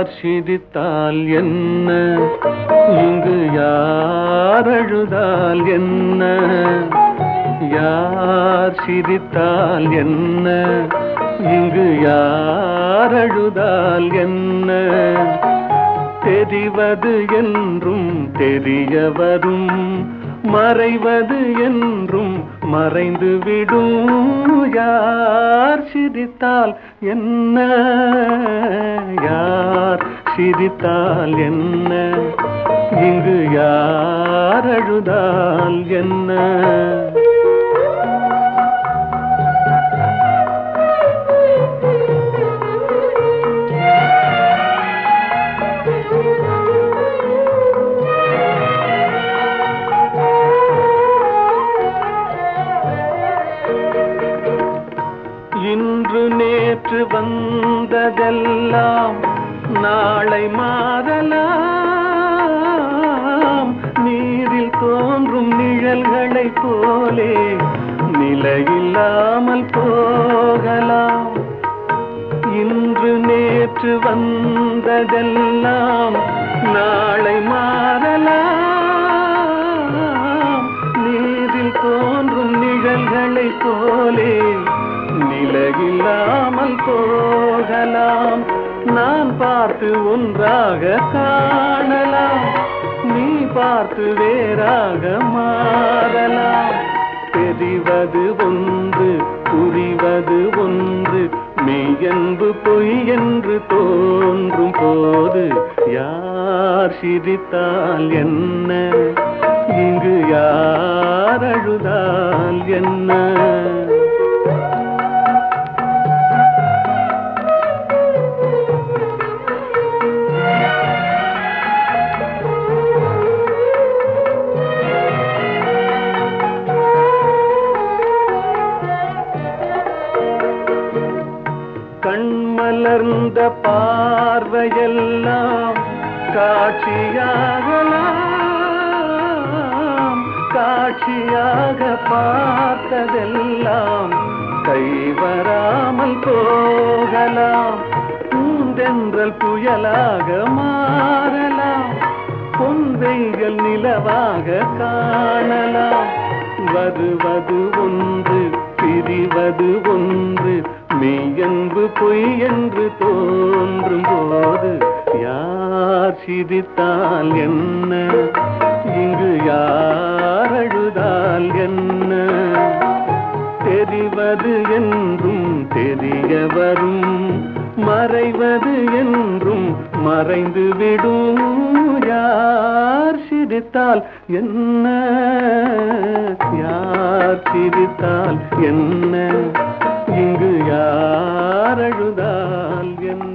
யார் சிரித்தால் என்ன? இங்கு யார் அழுதால் என்ன? யார் சிரித்தால் என்ன? இங்கு யார் அழுதால் என்ன? தெரிவது என்றும் தெரிய வரும் மறைவது என்றும் மறைந்து விடும் யார் சிரித்தால் என்ன? யார் சிரித்தால் என்ன? இங்கு யார் அழுதால் என்ன? இன்று நேற்று வந்ததெல்லாம் நாளை மாதலாம் நீரில் தோன்றும் நிழல்களைப் போலே நிலையில்லாமல் போகலாம். இன்று நேற்று வந்ததெல்லாம் நாளை மாறலாம். நீரில் தோன்றும் நிழல்களைப் போலே நிலையில்லாமல் போகலாம். நான் பார்த்து ஒன்றாக காணலாம். நீ பார்த்து வேறாக மாறலாம். தெரிவது ஒன்று புரிவது ஒன்று மெய்யன்பு பொய் என்று தோன்றும் போது யார் சிரித்தால் என்ன? இங்கு யார் அழுதால் என்ன? கண்மலர்ந்த பார்வையெல்லாம் காட்சியாகலாம் காட்சியாக பார்த்ததெல்லாம் கைவராமல் போகலாம். பூந்தென்றல் புயலாக மாறலாம். பொன்வைகள் நிலவாக காணலாம். வருவது ஒன்று பிரிவது ஒன்று மெய்யன்பு பொய் என்று தோன்றும் போது யார் சிரித்தால் என்ன? இங்கு யார் அழுதால் என்ன? தெரிவது என்றும் தெரிய வரும் மறைவது என்றும் மறைந்து விடும். யார் சிரித்தால் என்ன? காத்திருத்தால் என்ன? இங்கு யார் அழுதால் என்ன?